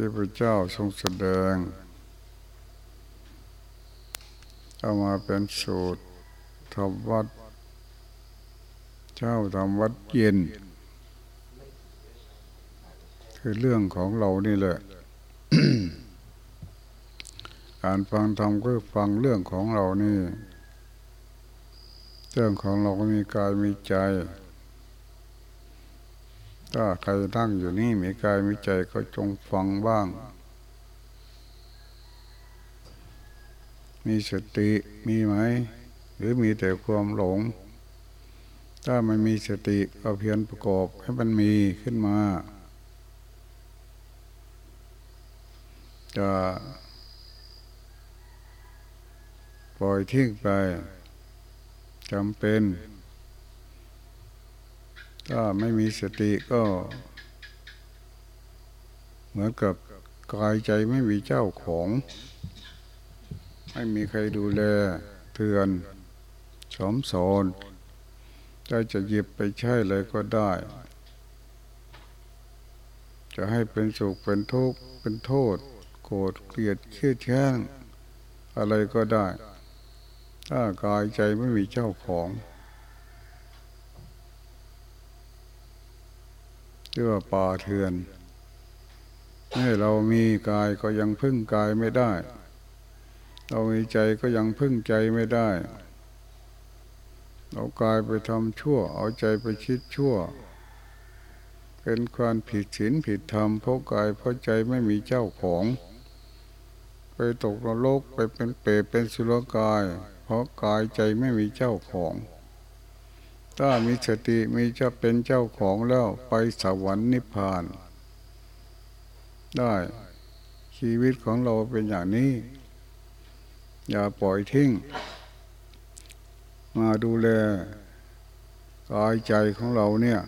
ที่พระเจ้าทรงแสดง เอามาเป็นสูตรทำวัด เจ้าทำวัดเย็น คือเรื่องของเรานี่แหละ การฟังธรรมก็ฟังเรื่องของเรานี่ เรื่องของเราก็มีกายมีใจ ถ้าใครตั้งอยู่นี่มีกายมีใจก็จงฟังบ้าง มีสติมีไหม หรือมีแต่ความหลง ถ้ามันมีสติก็เพียรประกอบให้มันมีขึ้นมา จะปล่อยทิ้งไปจำเป็น ถ้าไม่มีสติก็ เหมือนกับกายใจไม่มีเจ้าของ ไม่มีใครดูแลเตือนสมสอนจะจะหยิบไปใช้เลยก็ได้ จะให้เป็นสุขเป็นทุกข์เป็นโทษ โกรธเกลียดเคียดแช่งอะไรก็ได้ ถ้ากายใจไม่มีเจ้าของ รียกว่าป่าเถื่อนให้เรามีกายก็ยังพึ่งกายไม่ได้ เรามีใจก็ยังพึ่งใจไม่ได้ เอากายไปทำชั่ว เอาใจไปคิดชั่ว เป็นความผิดศีลผิดธรรมเพราะกายเพราะใจไม่มีเจ้าของ ไปตกนรกไปเป็นเปรตเป็นสุรกาย เพราะกายใจไม่มีเจ้าของ ถ้ามีสติมีจะเป็นเจ้าของแล้วไปสวรรค์นิพพาน ได้ชีวิตของเราเป็นอย่างนี้ อย่าปล่อยทิ้ง มาดูแลกายใจของเราเนี่ย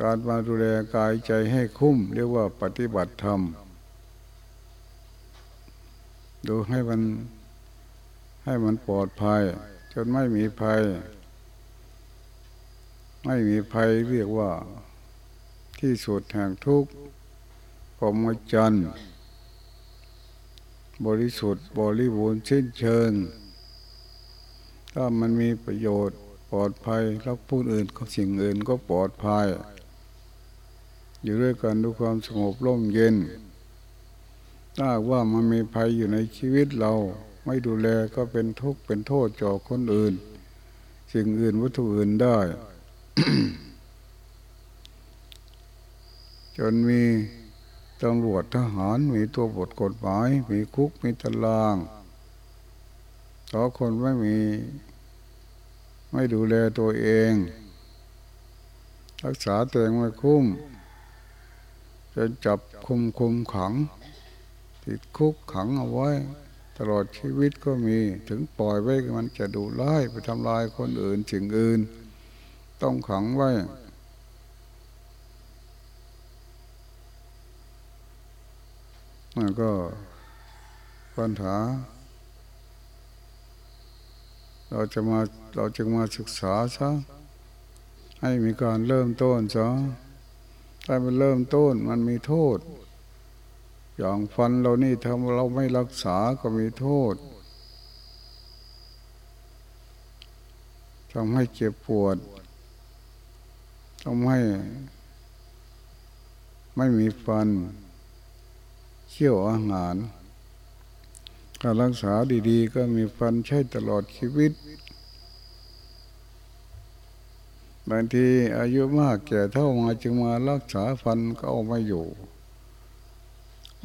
การมาดูแลกายใจให้คุ้ม เรียกว่าปฏิบัติธรรม ดูให้มันให้มันปลอดภัย จนไม่มีภัย ไม่มีภัยเรียกว่า ที่สุดแห่งทุกข์พรหมจรรย์บริสุทธิ์บริบูรณ์สิ้นเชิง ถ้ามันมีประโยชน์ปลอดภัยแล้วผู้อื่นก็สิ่งอื่นก็ปลอดภัย อยู่ด้วยกันด้วยความสงบร่มเย็น ถ้าว่ามันมีภัยอยู่ในชีวิตเรา ไม่ดูแลก็เป็นทุกข์เป็นโทษจ่อคนอื่น สิ่งอื่นวัตถุอื่นได้ จนมีตำรวจทหารมีตัวบทกฎหมาย มีคุกมีตารางเพราะคนไม่มี ไม่ดูแลตัวเอง รักษาตัวเองไม่คุ้มจะจับคุมคุมขัง ติดคุกขังเอาไว้ ตลอดชีวิตก็มีถึงปล่อยไว้มันจะดูร้ายไปทำลายคนอื่นสิ่งอื่น ต้องขังไว้มันก็ปัญหา เราจะมาเราจึงมาศึกษาซะให้มีการเริ่มต้นซะถ้ามันเริ่มต้นมันมีโทษ อย่างฟันเรานี่ทำเราไม่รักษาก็มีโทษทำให้เจ็บปวดทำให้ ไม่มีฟันเชี่ยวอาหารการรักษาดีๆ ก็มีฟันใช้ตลอดชีวิต บางทีอายุมากแก่เท่ามาจึงมารักษาฟันก็เอาไม่อยู่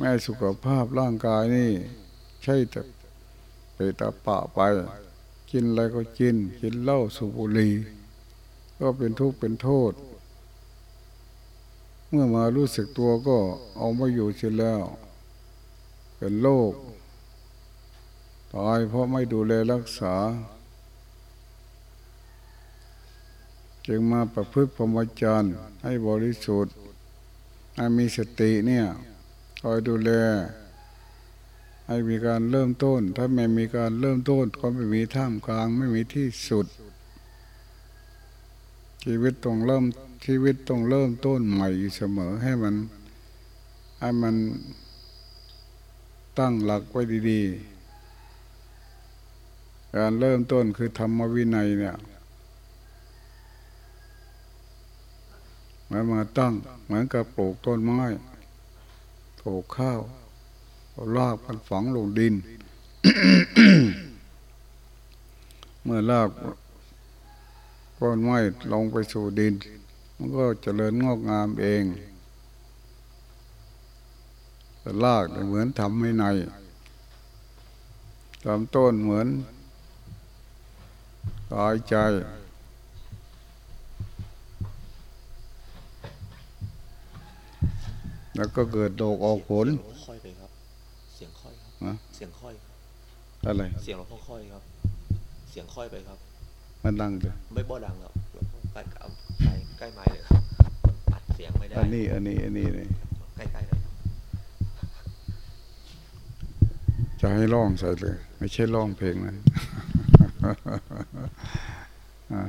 แม่สุขภาพร่างกายนี่ ใช่แต่ไปตาปะไป กินอะไรก็กิน กินเหล้าสูบบุหรี่ก็เป็นทุกข์เป็นโทษ เมื่อมารู้สึกตัวก็เอาไม่อยู่เสียแล้ว เป็นโรคตายเพราะไม่ดูแลรักษา จึงมาประพฤติพรหมจรรย์ให้บริสุทธิ์ให้มีสติเนี่ย คอยดูแล ให้มีการเริ่มต้น ถ้าไม่มีการเริ่มต้น ก็ไม่มีท่ามกลางไม่มีที่สุด ชีวิตต้องเริ่มชีวิตต้องเริ่มต้นใหม่เสมอให้มันให้มันตั้งหลักไว้ดีๆ การเริ่มต้นคือธรรมวินัยเนี่ยมันมาตั้งเหมือนกับปลูกต้นไม้ ลูกข้าวเอาลากมันฝังลงดิน เมื่อลากต้นไม้ลงไปสู่ดิน มันก็เจริญงอกงามเองแต่ลากเหมือนทำไม่ในลำต้นเหมือนกายใจ แล้วก็เกิดดอกออกผลเสียงเราค่อยไปครับ เสียงค่อยครับฮะเสียงค่อยครับอะไร เสียงเราค่อยๆครับ เสียงค่อยไปครับ มันดังเลยไม่บ่ดังครับใกล้เอาใกล้ใกล้ไม้เลยครับอัดเสียงไม่ได้ อันนี้ อันนี้ อันนี้เลยใกล้ๆเลยครับจะให้ร้องใส่เลย ไม่ใช่ร้องเพลงนะอ่า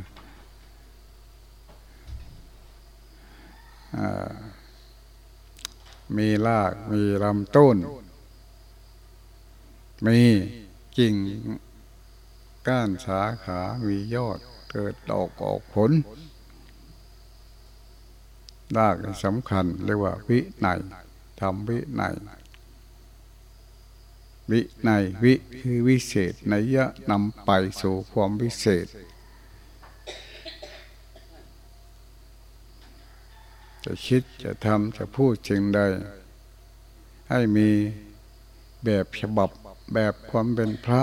อ่า มีรากมีลำต้น มีกิ่งก้านสาขา มียอด เกิดดอกออกผลรากสำคัญเรียกว่าวิไนทำวิไนวิในวิคือวิเศษในยะนำไปสู่ความวิเศษ จะคิดจะทำจะพูดสิ่งใด ให้มีแบบฉบับแบบความเป็นพระ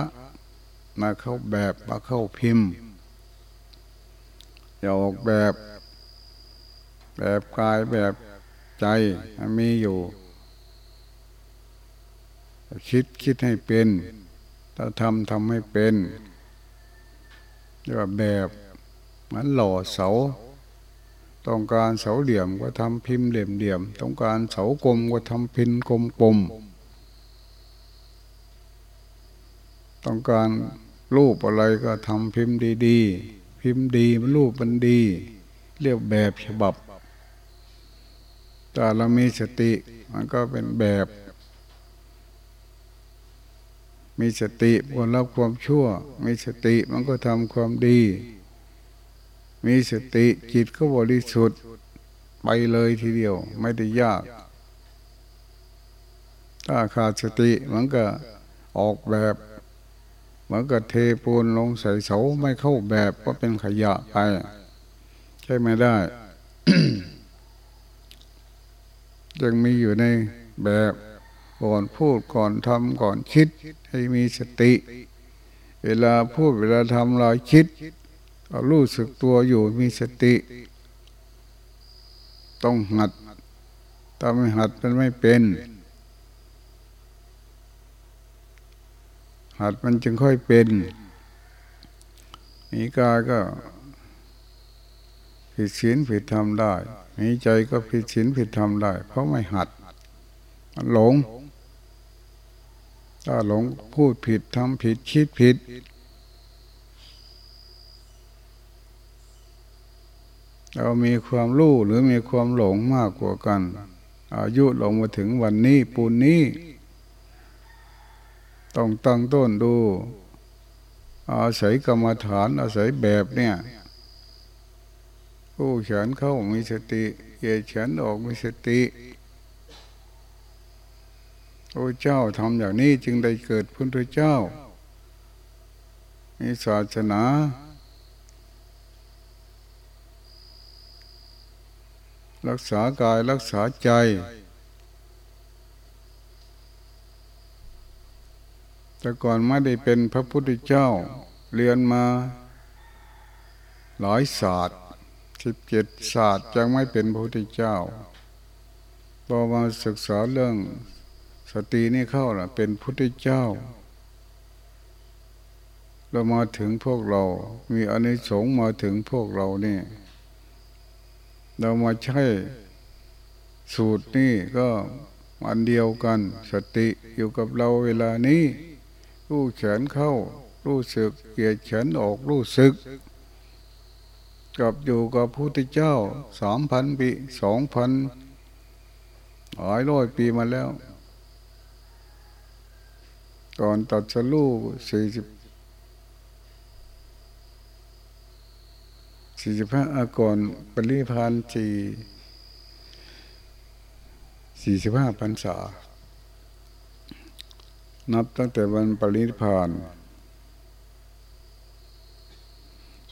มาเข้าแบบมาเข้าพิมพ์ อย่าออกแบบ แบบกายแบบใจมีอยู่คิดคิดให้เป็น ถ้าทำทำให้เป็นเรียกว่าแบบมันหล่อเสา ต้องการเสาเหลี่ยมก็ทำพิมพ์เหลี่ยมเหลี่ยม ต้องการเสากลมก็ทำพิมพ์กลมกลมต้องการรูปอะไรก็ทำพิมพ์ดี ๆ พิมพ์ดีมันรูปมันดี เรียกแบบฉบับแต่เรามีสติมันก็เป็นแบบ มีสติควรรับความชั่ว มีสติมันก็ทำความดี มีสติจิตก็บริสุทธิ์ไปเลยทีเดียว ไม่ได้ยาก ถ้าขาดสติมันก็ออกแบบมันก็เทปูนลงใส่เสาไม่เข้าแบบก็เป็นขยะไป ใช่ไม่ได้ยังมีอยู่ในแบบก่อนพูดก่อนทำก่อนคิด ให้มีสติ เวลาพูดเวลาทำเราคิด เรารู้สึกตัวอยู่มีสติ ต้องหัดถ้าไม่หัดมันไม่เป็น หัดมันจึงค่อยเป็นมีกายก็ผิดศีลผิดธรรมได้มีใจก็ผิดศีลผิดธรรมได้ เพราะไม่หัด มันหลง ถ้าหลงพูดผิดทำผิดคิดผิด เรามีความรู้หรือมีความหลงมากกว่ากัน อายุลงมาถึงวันนี้ปูนนี้ ต้องตั้งต้นดู อาศัยกรรมฐานอาศัยแบบเนี่ยผู้เขียนเข้ามีสติเหยียดเขียนออกมีสติพระเจ้าทำอย่างนี้จึงได้เกิดพุทธเจ้ามีศาสนา รักษากายรักษาใจ แต่ก่อนไม่ได้เป็นพระพุทธเจ้า เรียนมา หลายศาสตร์สิบเจ็ดศาสตร์ยังไม่เป็นพระพุทธเจ้าพอมาศึกษาเรื่องสตินี่เข้าล่ะ เป็นพุทธเจ้า เรามาถึงพวกเรา มีอนิสงส์มาถึงพวกเรานี่ เรามาใช้สูตรนี่ก็อันเดียวกัน สติอยู่กับเราเวลานี้ รู้แขนเข้า รู้สึกเกียดแขนออกรู้สึกกับอยู่กับพระพุทธเจ้าสามพันปีสองพันหลายร้อยปีมาแล้ว ก่อนตัดสลูสี่สิบ สี่สิบห้าก่อนปริพันธ์สี่สี่สิบห้าพรรษา นับตั้งแต่วันปริพาน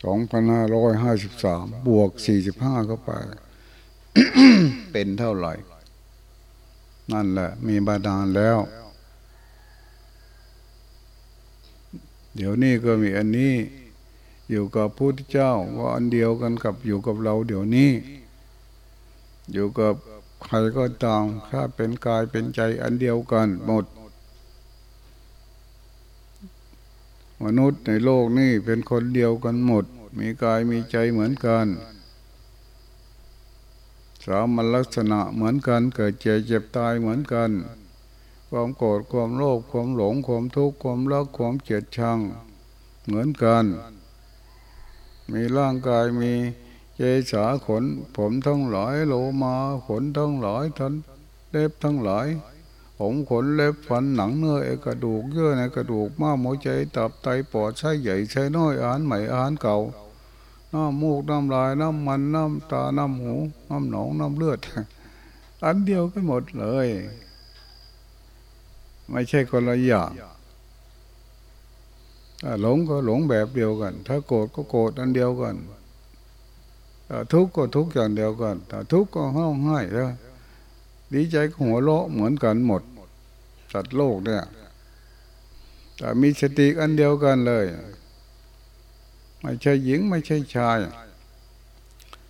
สองพันห้าร้อยห้าสิบสามบวกสี่สิบห้าเข้าไป เป็นเท่าไหร่ นั่นแหละ มีบาดาลแล้ว เดี๋ยวนี้ก็มีอันนี้ อยู่กับพระพุทธเจ้าว่าอันเดียวกันกับอยู่กับเราเดี๋ยวนี้ อยู่กับใครก็ตามถ้าเป็นกายเป็นใจอันเดียวกันหมด มนุษย์ในโลกนี้เป็นคนเดียวกันหมด มีกายมีใจเหมือนกันสามัญลักษณะเหมือนกัน เกิดเจ็บเจ็บตายเหมือนกัน ความโกรธความโลภความหลงความทุกข์ความรักความเกลียดชังเหมือนกัน มีร่างกายมีเจสาขน ผมทั้งหลายโลมาขนทั้งหลายทันเล็บทั้งหลาย ผมขนเล็บฟันหนังเนื้อเอกระดูกเยื่อในกระดูกม้ามหัวใจตับไตปอดไส้ใหญ่ไส้น้อยอาหารใหม่อาหารเก่าน้ำมูกน้ำลายน้ำมันน้ำตาน้ำหูน้ำหนองน้ำเลือด อันเดียวกันหมดเลย ไม่ใช่คนละอย่าง หลงก็หลงแบบเดียวกัน ถ้าโกรธก็โกรธอันเดียวกันทุกข์ก็ทุกข์อย่างเดียวกันถ้าทุกข์ก็ห้องไห้แล้วดีใจก็หัวเราะเหมือนกันหมดสัตว์โลกเนี่ยแต่มีสติอันเดียวกันเลย ไม่ใช่หญิงไม่ใช่ชาย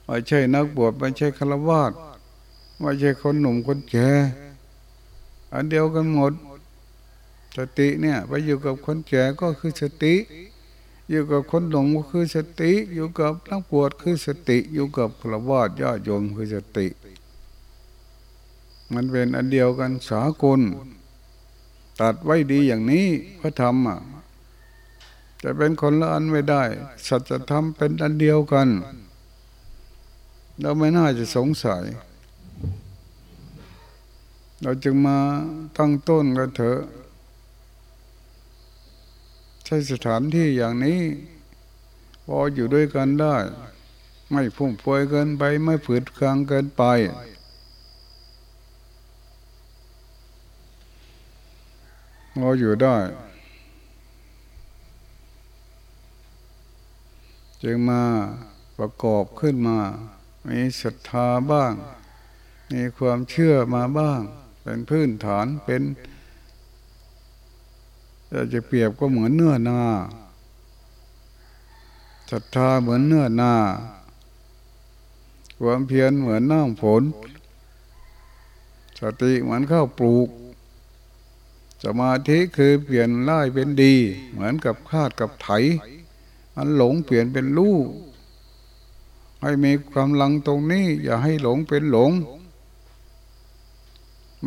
ไม่ใช่นักบวชไม่ใช่ฆราวาสไม่ใช่คนหนุ่มคนแก่อันเดียวกันหมด สติเนี่ยไปอยู่กับคนแก่ก็คือสติ อยู่กับคนหลงก็คือสติ อยู่กับนักบวชคือสติ อยู่กับฆราวาสญาติโยมคือสติ มันเป็นอันเดียวกันสากล ตัดไว้ดีอย่างนี้พระธรรมอะจะเป็นคนละอันไม่ได้ สัจธรรมเป็นอันเดียวกัน เราไม่น่าจะสงสัย เราจึงมาตั้งต้นกันเถอะ ใช้สถานที่อย่างนี้ พออยู่ด้วยกันได้ ไม่พุ่งพวยเกินไป ไม่ผืดกลางเกินไปเราอยู่ได้ จึงมาประกอบขึ้นมา มีศรัทธาบ้าง มีความเชื่อมาบ้าง เป็นพื้นฐานเป็น จะจะเปรียบก็เหมือนเนื้อนาศรัทธาเหมือนเนื้อนาความเพียรเหมือนน้ำฝน สติเหมือนข้าวปลูก สมาธิคือเปลี่ยนร้ายเป็นดี เหมือนกับคาดกับไถมันหลงเปลี่ยนเป็นรู้ให้มีความลังตรงนี้ อย่าให้หลงเป็นหลง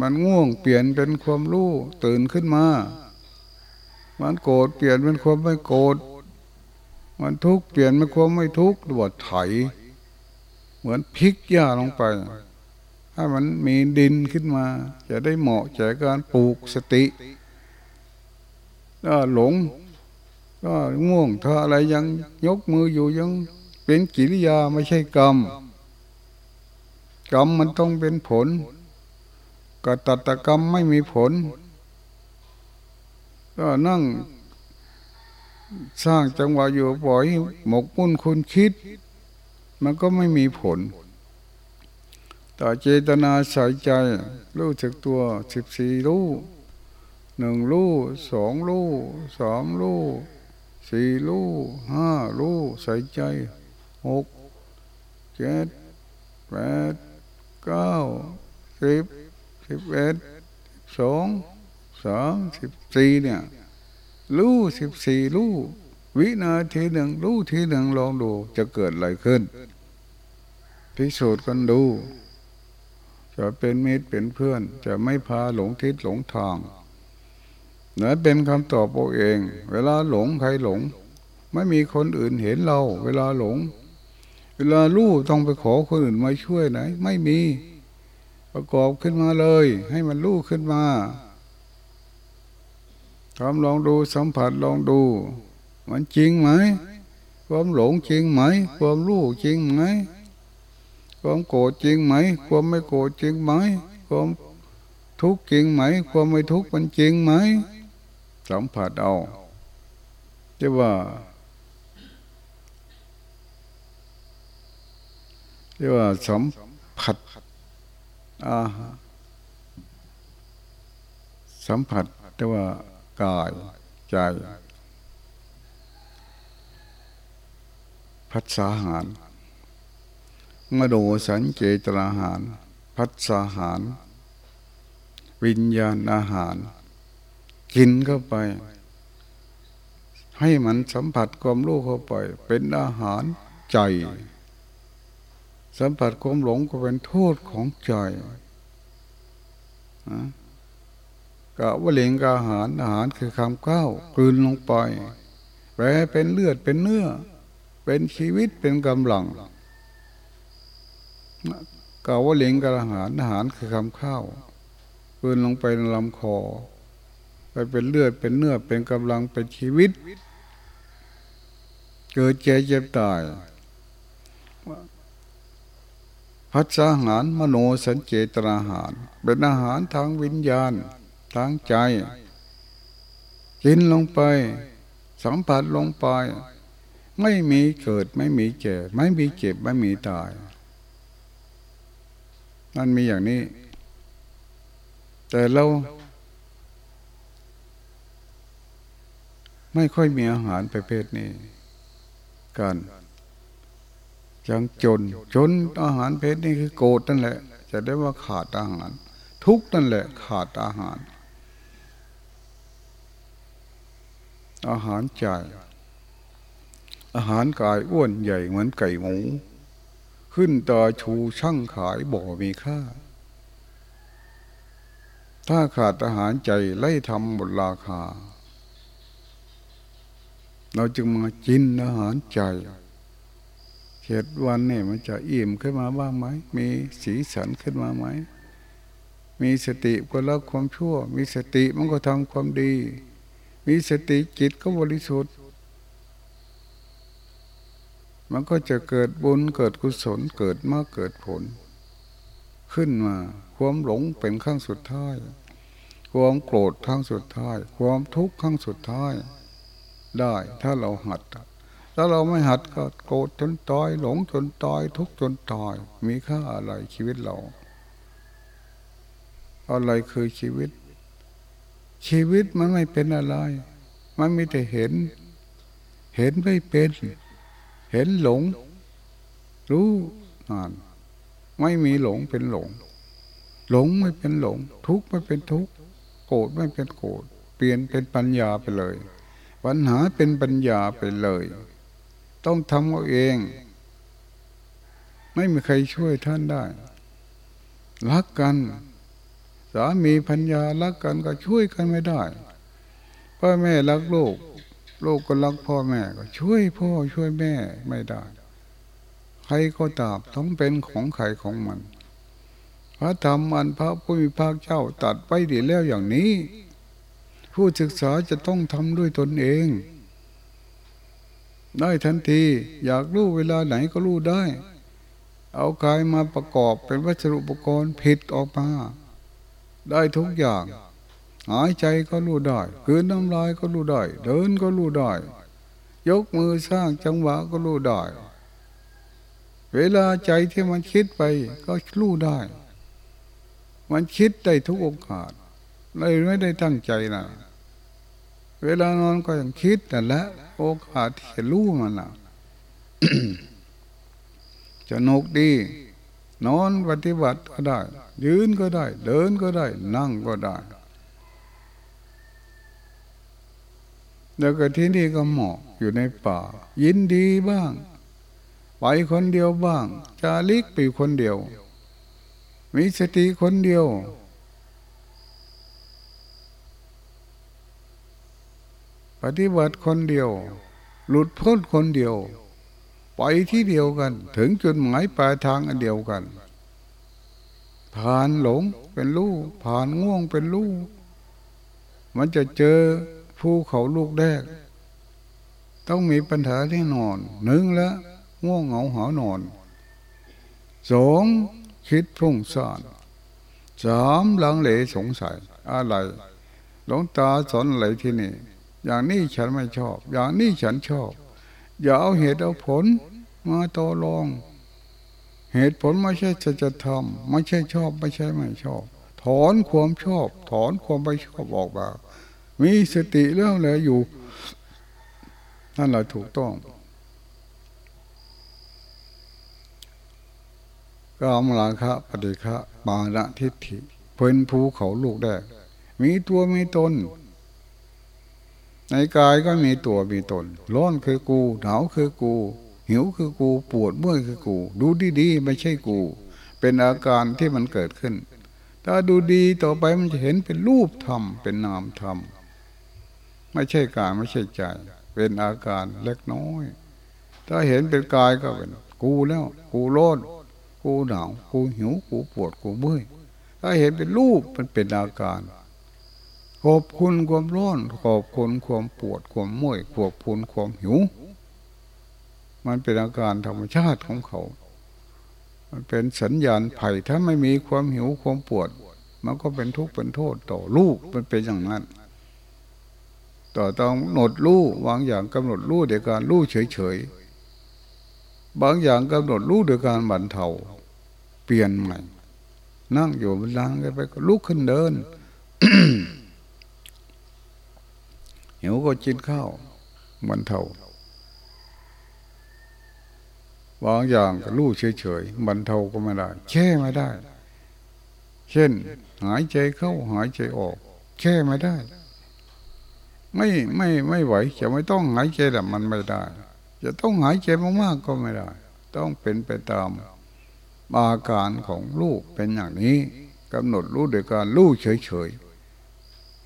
มันง่วงเปลี่ยนเป็นความรู้ตื่นขึ้นมา มันโกรธเปลี่ยนเป็นความไม่โกรธมันทุกข์เปลี่ยนเป็นความไม่ทุกข์ดวดไถ เหมือนพลิกหญ้าลงไป ถ้ามันมีดินขึ้นมา จะได้เหมาะแก่การปลูกสติถ้าหลงก็ง่วงถ้าอะไรยังยกมืออยู่ยังเป็นกิริยาไม่ใช่กรรม กรรมมันต้องเป็นผลกตัตกรรมไม่มีผล ก็นั่งสร้างจังหวะอยู่ปล่อยหมกมุ่นคุณคิด มันก็ไม่มีผล แต่เจตนาใส่ใจรู้จักตัวสิบสี่รู้หนึ่งรู้สองรู้สามรู้สี่ลูกห้าลูกใส่ใจหกเจ็ดแปดเก้าสิบสิบเอ็ดสอง สามสิบสี่เนี่ยลูกสิบสี่ลูกวินาทีหนึ่งลูกทีหนึ่งลองดูจะเกิดอะไรขึ้น พิสูจน์กันดู จะเป็นมิตรเป็นเพื่อน จะไม่พาหลงทิศหลงทางนั่นเป็นคำตอบเอาเอง เวลาหลงใครหลง ไม่มีคนอื่นเห็นเรา เวลาหลง เวลาลู่ต้องไปขอคนอื่นมาช่วยไหน ไม่มี ประกอบขึ้นมาเลย ให้มันรู้ขึ้นมา ทำลองดูสัมผัสลองดู มันจริงไหม ความหลงจริงไหม ความรู้จริงไหม ความโกรธจริงไหม ความไม่โกรธจริงไหม ความทุกข์จริงไหม ความไม่ทุกข์มันจริงไหม สัมผัสเอาจะว่าเรียกว่าสัมผัสอ่าสัมผัสเรียกว่า กายใจ พัฒสาหารมโดสันเจตนาหาร พัฒสาหาร วิญญาณอาหาร กินเข้าไป ให้มันสัมผัสความรู้เข้าไป เป็นอาหารใจ สัมผัสความหลงก็เป็นโทษของใจ กะวะเลงกาอาหารอาหารคือคำก้าวกลืนลงไปแปลเป็นเลือดเป็นเนื้อ เป็นชีวิตเป็นกำลังกาวะเลงกาอาหารอาหารคือคำข้าวกลืนลงไปในลำคอไปเป็นเลือดเป็นเนื้อเป็นกำลังเป็นชีวิต เกิดเจ็บเจ็บตายพัฒนาหารมโนสัญเจตนาหาร เป็นอาหารทางวิญญาณ ทางใจ กินลงไป สัมผัสลงไป ไม่มีเกิดไม่มีเจ็บไม่มีเจ็บไม่มีตายมันมีอย่างนี้ แต่เรา ไม่ค่อยมีอาหารประเภทนี้กันจังจน จนอาหารเพศนี้คือโกรธนั่นแหละ จะได้ว่าขาดอาหาร ทุกนั่นแหละ ขาดอาหาร อาหารใจ อาหารกายอ้วนใหญ่เหมือนไก่หมู ขึ้นตาชูช่างขายบ่มีค่า ถ้าขาดอาหารใจไล่ทำหมดราคา เราจึงมากินอาหารใจเจ็ดวันเนี่ยมันจะอิ่มขึ้นมาบ้างไหม มีสีสันขึ้นมาไหม มีสติก็ละความชั่ว มีสติมันก็ทำความดี มีสติจิตก็บริสุทธิ์ มันก็จะเกิดบุญเกิดกุศลเกิดมากเกิดผล ขึ้นมา ความหลงเป็นขั้งสุดท้าย ความโกรธขั้งสุดท้าย ความทุกข์ขั้งสุดท้าย ได้ถ้าเราหัด ถ้าเราไม่หัดก็โกรธจนตาย หลงจนตาย ทุกข์จนตาย มีค่าอะไรชีวิตเรา อะไรคือชีวิต ชีวิตมันไม่เป็นอะไร มันมีแต่เห็น เห็นไม่เป็น เห็นหลง รู้อ่านไม่มีหลงเป็นหลง หลงไม่เป็นหลง ทุกข์ไม่เป็นทุกข์ โกรธไม่เป็นโกรธ เปลี่ยนเป็นปัญญาไปเลย ปัญหาเป็นปัญญาไปเลย ต้องทำเอาเอง ไม่มีใครช่วยท่านได้ รักกันามีพัญญารักกันก็ช่วยกันไม่ได้พ่อแม่รักลูกลูกก็รักพ่อแม่ก็ช่วยพ่อช่วยแม่ไม่ได้ ใครก็ตามต้องเป็นของใครของมัน พระธรรมอันพระผู้มีพระเจ้าตัดไปดีแล้วอย่างนี้ ผู้ศึกษาจะต้องทำด้วยตนเองได้ทันทีอยากรู้เวลาไหนก็รู้ได้ เอากายมาประกอบเป็นวัสดุอุปกรณ์ผิดออกมา ได้ทุกอย่าง หายใจก็รู้ได้ คืนน้ำลายก็รู้ได้ เดินก็รู้ได้ ยกมือสร้างจังหวะก็รู้ได้ เวลาใจที่มันคิดไปก็รู้ได้ มันคิดได้ทุกโอกาสเลยไม่ได้ตั้งใจนะเวลานอนก็ยังคิดแต่ละ โอกาสที่รู้มันนะจะนกดี นอนปฏิบัติก็ได้ ยืนก็ได้ เดินก็ได้ นั่งก็ได้ แล้วก็ที่นี่ก็เหมาะอยู่ในป่า ยินดีบ้าง ไปคนเดียวบ้าง จาลิกไปคนเดียว มีสติคนเดียวปฏิบัติคนเดียว หลุดพ้นคนเดียว ไปที่เดียวกัน ถึงจุดหมายปลายทางอันเดียวกัน ผ่านหลงเป็นลูกผ่านง่วงเป็นลูกมันจะเจอภูเขาลูกแรก ต้องมีปัญหาที่นอนหนึ่งแล้วง่วงเหงาหานอนสองคิดพุ่งซ่านสามลังเลสงสัย อะไรหลวงตาสอนอะไรที่นี่ อย่างนี้ฉันไม่ชอบ อย่างนี้ฉันชอบ อย่าเอาเหตุเอาผลมาต่อรอง เหตุผลไม่ใช่จะจะทำไม่ใช่ชอบ ไม่ใช่ไม่ชอบ ถอนความชอบ ถอนความไม่ชอบออกมามีสติเรื่องอะไรอยู่ นั่นแหละถูกต้องกามราคะปฏิฆะปาระทิฏฐิ เพิ่นภูเขาลูกแรกมีตัวมีตน ในกายก็มีตัวมีตน ร้อนคือกู หนาวคือกู หิวคือกูปวดเมื่อยคือกู ดูดีๆไม่ใช่กู เป็นอาการที่มันเกิดขึ้น ถ้าดูดีต่อไปมันจะเห็นเป็นรูปธรรมเป็นนามธรรมไม่ใช่กายไม่ใช่ใจ เป็นอาการเล็กน้อย ถ้าเห็นเป็นกายก็เป็นกูแล้ว กูร้อนกูหนาวกูหิวกูปวดกูเมื่อยถ้าเห็นเป็นรูปมันเป็นอาการขอบคุณความร้อนขอบคุณความปวดความเมื่อยขอบคุณความหิว มันเป็นอาการธรรมชาติของเขา มันเป็นสัญญาณไผ่ถ้าไม่มีความหิวความปวด มันก็เป็นทุกข์เป็นโทษต่อลูกมันเป็นอย่างนั้น ต่อต้องหนดลูกวางอย่างกำหนดลูกเดียการลูกเฉยๆบางอย่างกำหนดลูกเดียการบันเทาเปลี่ยนใหม่ นั่งอยู่บนล่างไปก็ลุกขึ้นเดินหิวก็กินข้าวมันเท่า บางอย่างก็รู้เฉยๆมันเท่าก็ไม่ได้แช่ไม่ได้ เช่น หายใจเข้าหายใจออกแช่ไม่ได้ ไม่ไม่ไม่ไหวจะไม่ต้องหายใจแต่มันไม่ได้ จะต้องหายใจมากๆก็ไม่ได้ ต้องเป็นไปตามอาการของลูกเป็นอย่างนี้กำหนดรู้โดยการรู้เฉย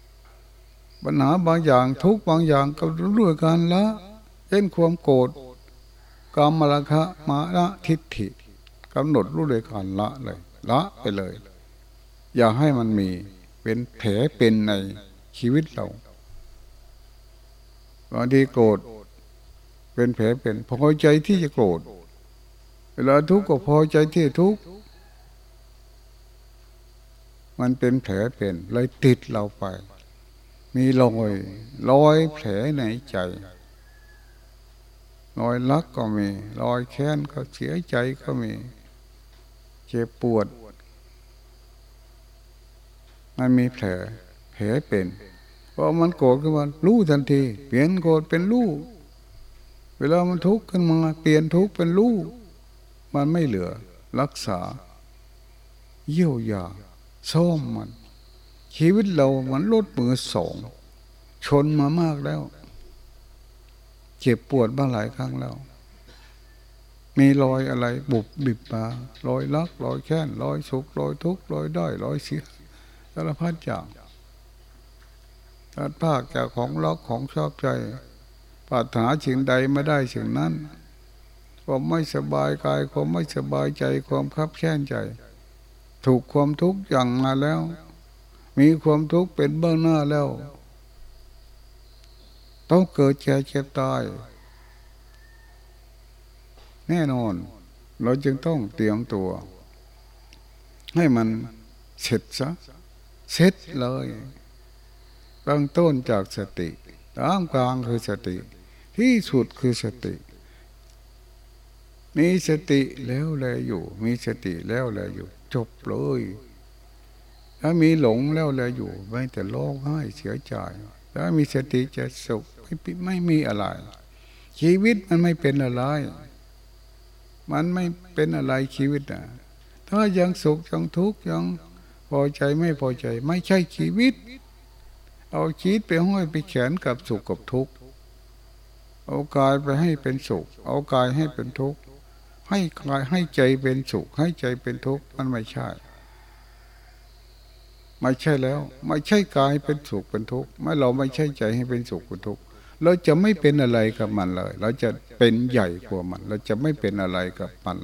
ๆปัญหาบางอย่างทุกบางอย่างก็รู้ด้วยการละเช่นความโกรธ กามมรคะมาละทิฏฐิกำหนดรู้ด้วยการละเลย ละไปเลย อย่าให้มันมีเป็นแผลเป็นในชีวิตเราบางทีโกรธเป็นแผลเป็นพอใจที่จะโกรธเวลาทุกข์ก็พอใจที่ทุกข์มันเป็นแผลเป็นเลยติดเราไป มีรอยรอยแผลในใจ รอยรักก็มี รอยแค้นก็เสียใจก็มี เจ็บปวด มันมีแผลแผลเป็นพอมันโกรธขึ้นมารู้ทันที เปลี่ยนโกรธเป็นรู้เวลามันทุกข์ขึ้นมา เปลี่ยนทุกข์เป็นรู้มันไม่เหลือ รักษา เยี่ยวยาซ่อมมัน ชีวิตเราเหมือนรถมือสอง ชนมามากแล้ว เจ็บปวดบ้างหลายครั้งแล้วมีรอยอะไร บุบบิบมารอยลักรอยแค้นรอยสุกรอยทุกข์รอยได้รอยเสียสารพัดอย่างตัดภาคจากของล็อกของชอบใจปรารถนาสิ่งใดไม่ได้สิ่งนั้นความไม่สบายกายความไม่สบายใจความคับแค้นใจ ถูกความทุกข์อย่างมาแล้ว มีความทุกข์เป็นเบื้องหน้าแล้ว ต้องเกิดแก่เจ็บตาย แน่นอน เราจึงต้องเตรียมตัว ให้มันเสร็จซะเสร็จเลยตั้งต้นจากสติตามกลางคือสติ ที่สุดคือสติ มีสติแล้วแลอยู่ มีสติแล้วแลอยู่ จบเลยถ้ามีหลงแล้วเลอยู่ไม่แต่โลกให้เสียใจ ถ้ามีสติจะสุขไม่ไม่มีอะไร ชีวิตมันไม่เป็นอะไร มันไม่เป็นอะไรชีวิตอะถ้ายังสุขยังทุกข์ยังพอใจไม่พอใจ ไม่ใช่ชีวิต เอาชีวิตไปห้อยไปแขนกับสุขกับทุกข์เอากายไปให้เป็นสุข เอากายให้เป็นทุกข์ให้กายให้ใจเป็นสุข ให้ใจเป็นทุกข์มันไม่ใช่ ไม่ใช่แล้ว ไม่ใช่กายเป็นสุขเป็นทุกข์ไม่เราไม่ใช่ใจให้เป็นสุขเป็นทุกข์เราจะไม่เป็นอะไรกับมันเลย เราจะเป็นใหญ่กว่ามัน เราจะไม่เป็นอะไรกับมัน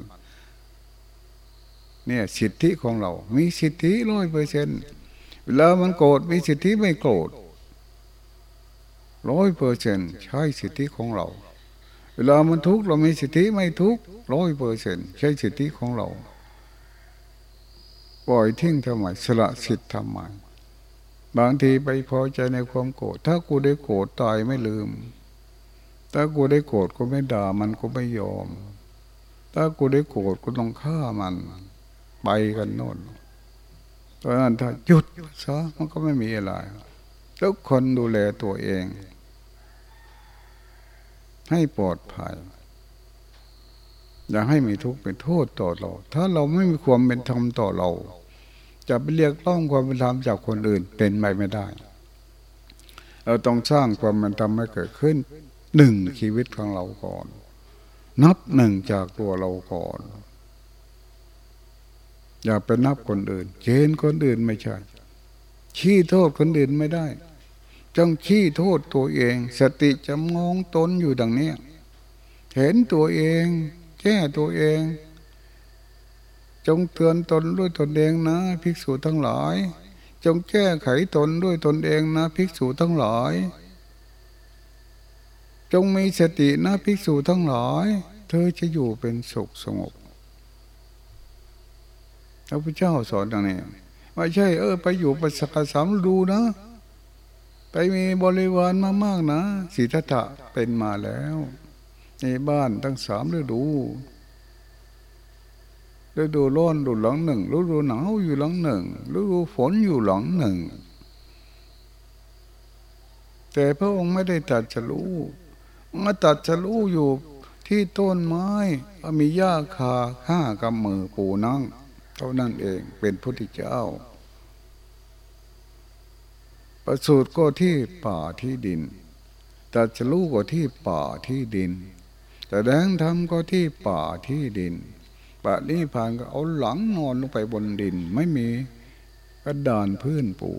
เนี่ยสิทธิของเรา มีสิทธิร้อยเปอร์เซ็นเวลามันโกรธมีสิทธิไม่โกรธร้อยเปอร์เซ็นใช้สิทธิของเรา เวลามันทุกข์เรามีสิทธิไม่ทุกข์ร้อยเปอร์เซ็นใช้สิทธิของเรา ปล่อยทิ้งทำไมสละสิทธิ์ทำไมบางทีไปพอใจในความโกรธถ้ากูได้โกรธตายไม่ลืม ถ้ากูได้โกรธก็ไม่ด่ามันก็ไม่ยอม ถ้ากูได้โกรธก็ต้องฆ่ามัน ไปกันโน่นตอนนั้นถ้าหยุดซะมันก็ไม่มีอะไรทุกคนดูแลตัวเอง ให้ปลอดภัยอย่าให้มีทุกข์เป็นโทษต่อเรา ถ้าเราไม่มีความเป็นธรรมต่อเรา จะไปเรียกร้องความเป็นธรรมจากคนอื่นเป็นไปไม่ได้ เราต้องสร้างความเป็นธรรมให้เกิดขึ้นหนึ่งชีวิตของเราก่อน นับหนึ่งจากตัวเราก่อน อย่าไปนับคนอื่นเกณฑ์คนอื่นไม่ใช่ชี้โทษคนอื่นไม่ได้จงชี้โทษตัวเอง สติจะมองตนอยู่ดังนี้เห็นตัวเอง แก้ตัวเอง จงเตือนตนด้วยตนเองนะ ภิกษุทั้งหลาย จงแก้ไขตนด้วยตนเองนะ ภิกษุทั้งหลาย จงมีสตินะภิกษุทั้งหลาย เธอจะอยู่เป็นสุขสงบพระพุทธเจ้าสอนอย่างนี้ไม่ใช่ เออ ไปอยู่ปัสสกสามดูนะ ไปมีบริวารมากๆนะสีทัตะเป็นมาแล้ว ในบ้านตั้งสามฤดู ฤดูร้อนอยู่หลังหนึ่งฤดูหนาวอยู่หลังหนึ่งฤดูฝนอยู่หลังหนึ่ง แต่พระองค์ไม่ได้ตัดฉลูมาตัดฉลูอยู่ที่ต้นไม้มีหญ้าคาข้ากำมือปูนั่ง เท่านั้นเองเป็นพุทธเจ้า ประสูตรก็ที่ป่าที่ดินตัดฉลูก็ที่ป่าที่ดินแต่แดงทำก็ที่ป่าที่ดิน ปะนี้ผ่านก็เอาหลังนอนลงไปบนดิน ไม่มีกระดานพื้นปู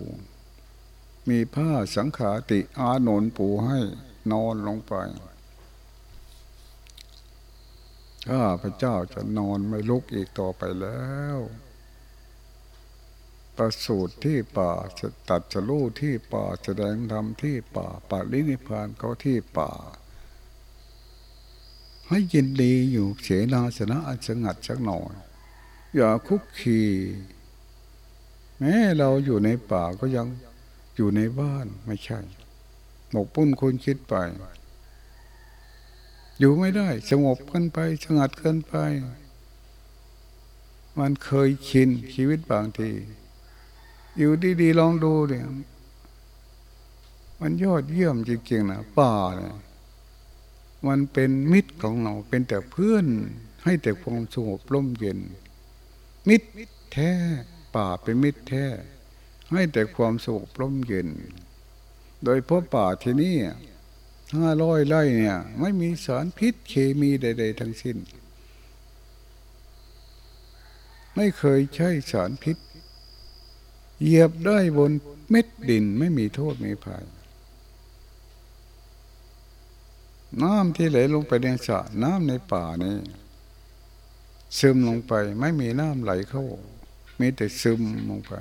มีผ้าสังขาติอานนปูให้นอนลงไปข้าพระเจ้าจะนอนไม่ลุกอีกต่อไปแล้ว ประสูตรที่ป่าจะตัดจะลู่ที่ป่าแสดงธรรมที่ป่าปาลินิพานเขาที่ป่า ให้ยินดีอยู่เสนาสนะสงัดสักหน่อย อย่าคุกคีแม้เราอยู่ในป่าก็ยังอยู่ในบ้านไม่ใช่หมกปุ้นคุณคิดไป อยู่ไม่ได้ สงบเกินไป สงัดเกินไป มันเคยชินชีวิตบางที อยู่ดีๆลองดูเนี่ยมันยอดเยี่ยมจริงๆนะป่าเนี่ย มันเป็นมิตรของเราเป็นแต่เพื่อนให้แต่ความสงบร่มเย็น มิตรแท้ป่าเป็นมิตรแท้ ให้แต่ความสงบร่มเย็น โดยเพราะป่าที่นี่ห้าร้อยไร่เนี่ย ไม่มีสารพิษเคมีใด ๆ ทั้งสิ้น ไม่เคยใช้สารพิษ เหยียบได้บนเม็ดดินไม่มีโทษไม่ภัย น้ำที่ไหลลงไปในสระน้ำในป่านี่ซึมลงไป ไม่มีน้ำไหลเข้า มีแต่ซึมลงไป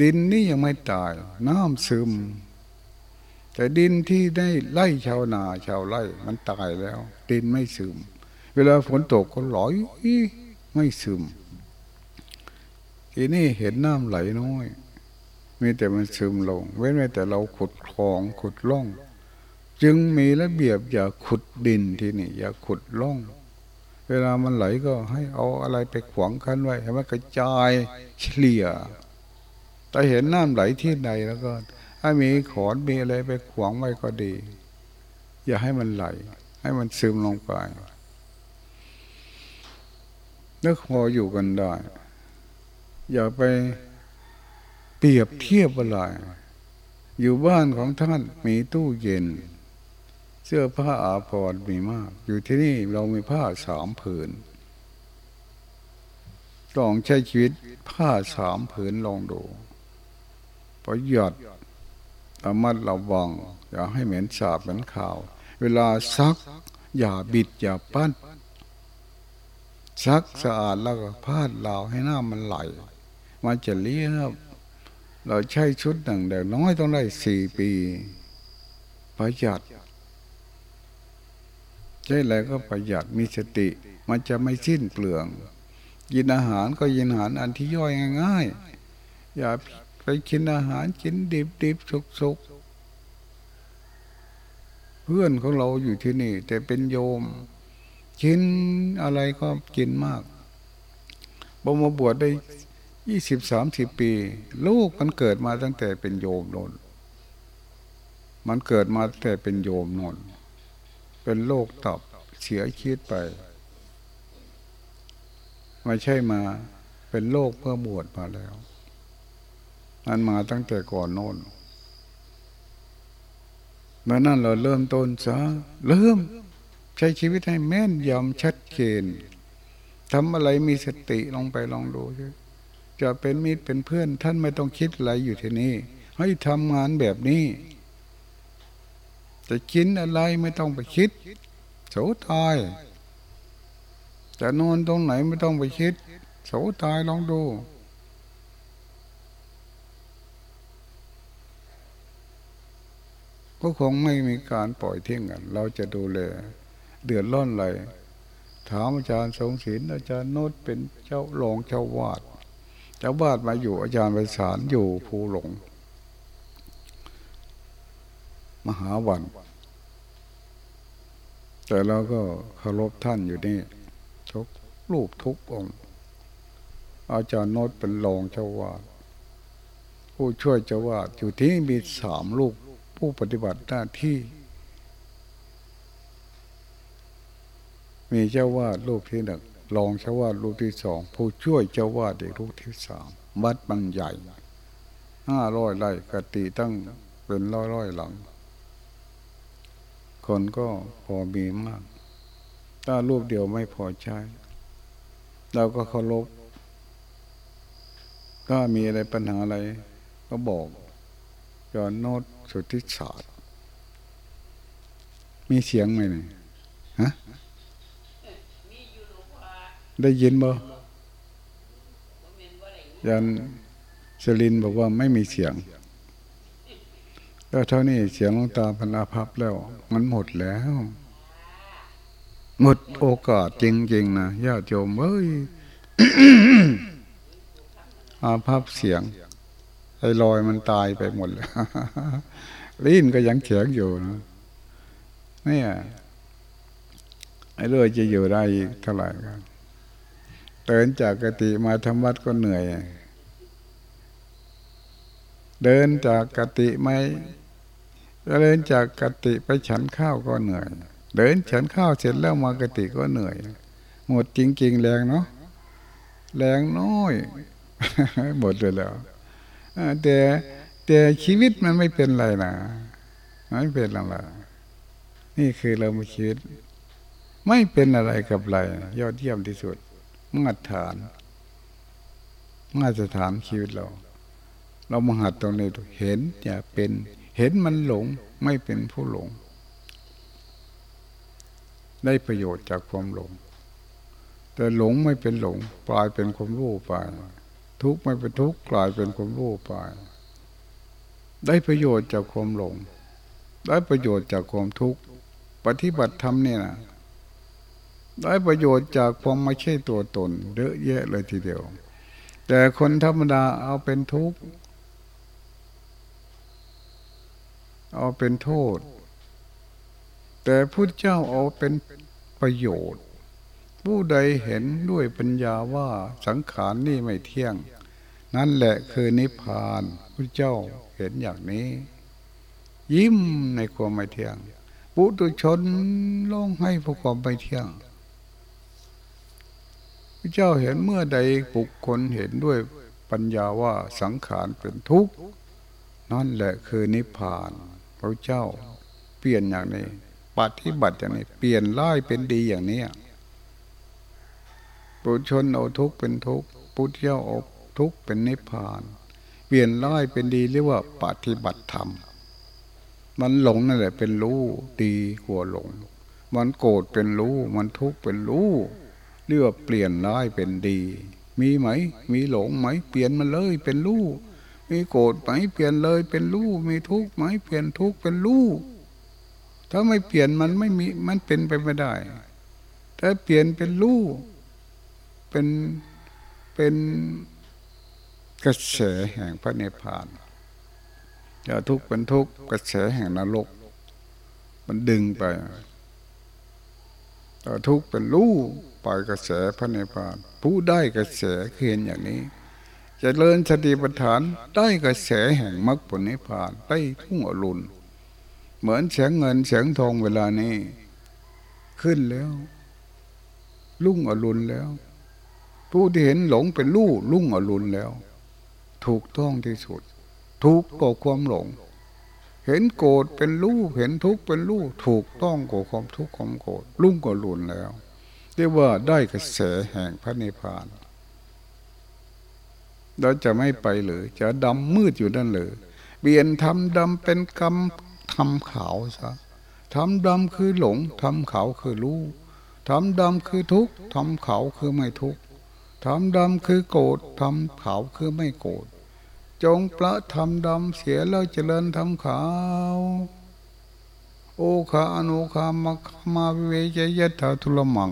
ดินนี่ยังไม่ตาย น้ำซึม แต่ดินที่ได้ไล่ชาวนาชาวไร่มันตายแล้ว ดินไม่ซึม เวลาฝนตกก็ไหลไม่ซึมทีนี้เห็นน้ำไหลน้อย มีแต่มันซึมลง เว้นไว้แต่เราขุดคลองขุดล่อง จึงมีระเบียบอย่าขุดดินที่นี่ อย่าขุดล่องเวลามันไหลก็ให้เอาอะไรไปขวางคันไว้ให้มันกระจายเฉลี่ยแต่เห็นน้ำไหลที่ใดแล้วก็ถ้ามีขอนมีอะไรไปขวางไว้ก็ดี อย่าให้มันไหล ให้มันซึมลงไปนึกพออยู่กันได้ อย่าไปเปรียบเทียบอะไรอยู่บ้านของท่านมีตู้เย็น เสื้อผ้าอาภรณ์มีมาก อยู่ที่นี่เรามีผ้าสามผืนลองใช้ชีวิตผ้าสามผืนลองดูประหยัดระมัดระวังอย่าให้เหม็นสาบเหม็นข่าว เวลาซัก อย่าบิดอย่าปั้นซักสะอาดแล้วก็พาดเหลาให้หน้ามันไหลมันจะเรียบเราใช้ชุดหนึ่งเดียวน้อยต้องได้สี่ปี ประหยัด ใช่อะไรก็ประหยัดมีสติ มันจะไม่สิ้นเปลือง กินอาหารก็กินอาหารอันที่ย่อยง่ายๆ อย่าไปกินอาหารกินดิบดิบสุกสุกเพื่อนของเราอยู่ที่นี่ แต่เป็นโยม กินอะไรก็กินมากบมาบวชได้ยี่สิบสามสิบปี ลูกมันเกิดมาตั้งแต่เป็นโยมนนมันเกิดมาแต่เป็นโยมนน เป็นโรคตับเสียชีวิตไป ไม่ใช่มาเป็นโรคเพื่อบวชมาแล้วมันมาตั้งแต่ก่อนโน้นเมื่อนั้นเราเริ่มต้นซะเริ่มใช้ชีวิตให้แม่นยำชัดเจนทำอะไรมีสติลองไปลองดูจะเป็นมิตรเป็นเพื่อนท่านไม่ต้องคิดอะไรอยู่ที่นี่ให้ทำงานแบบนี้ จะกินอะไรไม่ต้องไปคิดโสตาย จะนอนตรงไหนไม่ต้องไปคิดโสตายลองดู ก็คงไม่มีการปล่อยเที่ยงกัน เราจะดูแลเดือดร้อนอะไรถามอาจารย์ทรงศิลอาจารย์โนดเป็นเจ้าหลงเจ้าวาดเจ้าวาดมาอยู่อาจารย์ไปสารอยู่ภูหลง มหาวัน แต่เราก็เคารพท่านอยู่นี่ทุกรูปทุกองค์ อาจารย์โนดเป็นรองเจ้าวาดผู้ช่วยเจ้าวาดอยู่ที่มีสามลูกผู้ปฏิบัติหน้าที่ มีเจ้าวาดลูกที่หนึ่งรองเจ้าวาดลูกที่สองผู้ช่วยเจ้าวาดอีกลูกที่สามวัดบางใหญ่ห้าร้อยไร่กติตั้งเป็นร้อยร้อยหลัง คนก็พอมีมาก ถ้ารูปเดียวไม่พอใช้ เราก็เคารพก็มีอะไรปัญหาอะไร ก็บอกยอนโนดสุทธิศาสตร์มีเสียงไหมเนี่ยฮะได้ยินบ่ยันเซลินบอกว่าไม่มีเสียง แล้วเท่านี้เสียงลงตาพันอาภัพแล้ว มันหมดแล้ว หมดโอกาสจริงๆนะญาติโยมเอ้ยอาภัพเสียงไอ้ลอยมันตายไปหมดแล้วลิ้นก็ยังแข็งอยู่นะเนี่ยไอ้เรื่องจะอยู่ได้เท่าไหร่กันเดินจากกติมาทำวัดก็เหนื่อย เดินจากกติไม่เดินจากกติไปฉันข้าวก็เหนื่อย เดินฉันข้าวเสร็จแล้วมากติก็เหนื่อย หมดจริง ๆ แรงเนาะแรงน้อย หมดเลยแล้วแต่แต่ชีวิตมันไม่เป็นไรนะไม่เป็นอะไรนี่คือเรามาชีวิต ไม่เป็นอะไรกับอะไรยอดเยี่ยมที่สุดมาตรฐานมาตรฐานชีวิตเรา เรามาหัดตรงนี้เห็นอย่าเป็นเห็นมันหลงไม่เป็นผู้หลง ได้ประโยชน์จากความหลง แต่หลงไม่เป็นหลงกลายเป็นความรู้ไป ทุกข์ไม่เป็นทุกข์กลายเป็นความรู้ไป ได้ประโยชน์จากความหลง ได้ประโยชน์จากความทุกข์ปฏิบัติธรรมเนี่ยนะได้ประโยชน์จากความไม่ใช่ตัวตนเยอะแยะเลยทีเดียว แต่คนธรรมดาเอาเป็นทุกข์ เอาเป็นโทษ แต่พุทธเจ้าเอาเป็นประโยชน์ ผู้ใดเห็นด้วยปัญญาว่าสังขารนี่ไม่เที่ยง นั่นแหละคือนิพพานพุทธเจ้าเห็นอย่างนี้ ยิ้มในความไม่เที่ยงปุถุชนร้องให้พราะความไม่เที่ยงพระเจ้าเห็นเมื่อใดบุคคลเห็นด้วยปัญญาว่าสังขารเป็นทุกข์ นั่นแหละคือนิพพาน พระเจ้าเปลี่ยนอย่างนี้ปฏิบัติอย่างนี้ เปลี่ยนร้ายเป็นดีอย่างนี้ปุถุชนเอาทุกข์เป็นทุกข์พุทธเจ้าเอาทุกข์เป็นนิพพาน เปลี่ยนร้ายเป็นดีเรียกว่าปฏิบัติธรรม มันหลงนั่นแหละเป็นรู้ดีกว่าหลง มันโกรธเป็นรู้ มันทุกข์เป็นรู้เรียกว่าเปลี่ยนร้ายเป็นดี มีไหม มีหลงไหม เปลี่ยนมันเลยเป็นรู้ มีโกรธไหมเปลี่ยนเลยเป็นรู้มีทุกข์ไหมเปลี่ยนทุกข์เป็นรู้ถ้าไม่เปลี่ยนมันไม่มีมันเป็นไปไม่ได้ ถ้าเปลี่ยนเป็นรู้เป็นเป็นกระแสแห่งพระเนพานจะทุกข์เป็นทุกข์กระแสแห่งนรก มันดึงไปแต่ทุกข์เป็นรู้ปล่อยกระแสพระเนพานผู้ได้กระแสเห็นอย่างนี้ จะเลิญสติปัฏฐานได้กระแสแห่งมรรคผลนิพพานได้ทุ่งอรุณ เหมือนแสงเงินแสงทองเวลานี้ ขึ้นแล้ว ลุ่งอรุณแล้ว ผู้ที่เห็นหลงเป็นลู่ลุ่งอรุณแล้ว ถูกต้องที่สุดทุกต่อความหลง เห็นโกรธเป็นลู่เห็นทุกข์เป็นลู่ถูกต้องกับความทุกข์ความโกรธลุ่งอรุณแล้วเรียกว่าได้กระแสแห่งพระนิพพาน เราจะไม่ไปหรือจะดำมืดอยู่นั่นเลยเปลี่ยนทำดำเป็นกรรมทำขาวซะทำดำคือหลงทำขาวคือรู้ทำดำคือทุกข์ทำขาวคือไม่ทุกข์ทำดำคือโกรธทำขาวคือไม่โกรธจงประทำดำเสียแล้วเจริญทำขาว โอคาอนุคามามาเวเจยะถาทุลมัง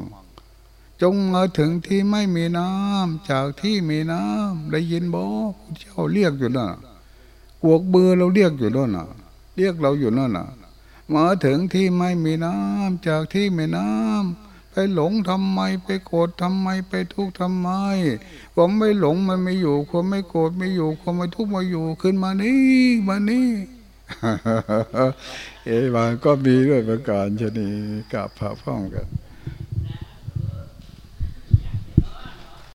จงมาถึงที่ไม่มีน้ำจากที่มีน้ำได้ยินบ่เจ้าเรียกอยู่นั่นกวกเบือเราเรียกอยู่นั่นน่ะเรียกเราอยู่นั่นน่ะมาถึงที่ไม่มีน้ำจากที่มีน้ำไปหลงทำไมไปโกรธทำไมไปทุกข์ทำไมความไม่หลงมันไม่อยู่ความไม่โกรธไม่อยู่ความไม่ทุกข์ไม่อยู่ขึ้นมานี่มานี่เอ๋บางก็มีด้วยประการชนีกับพระพ้องกัน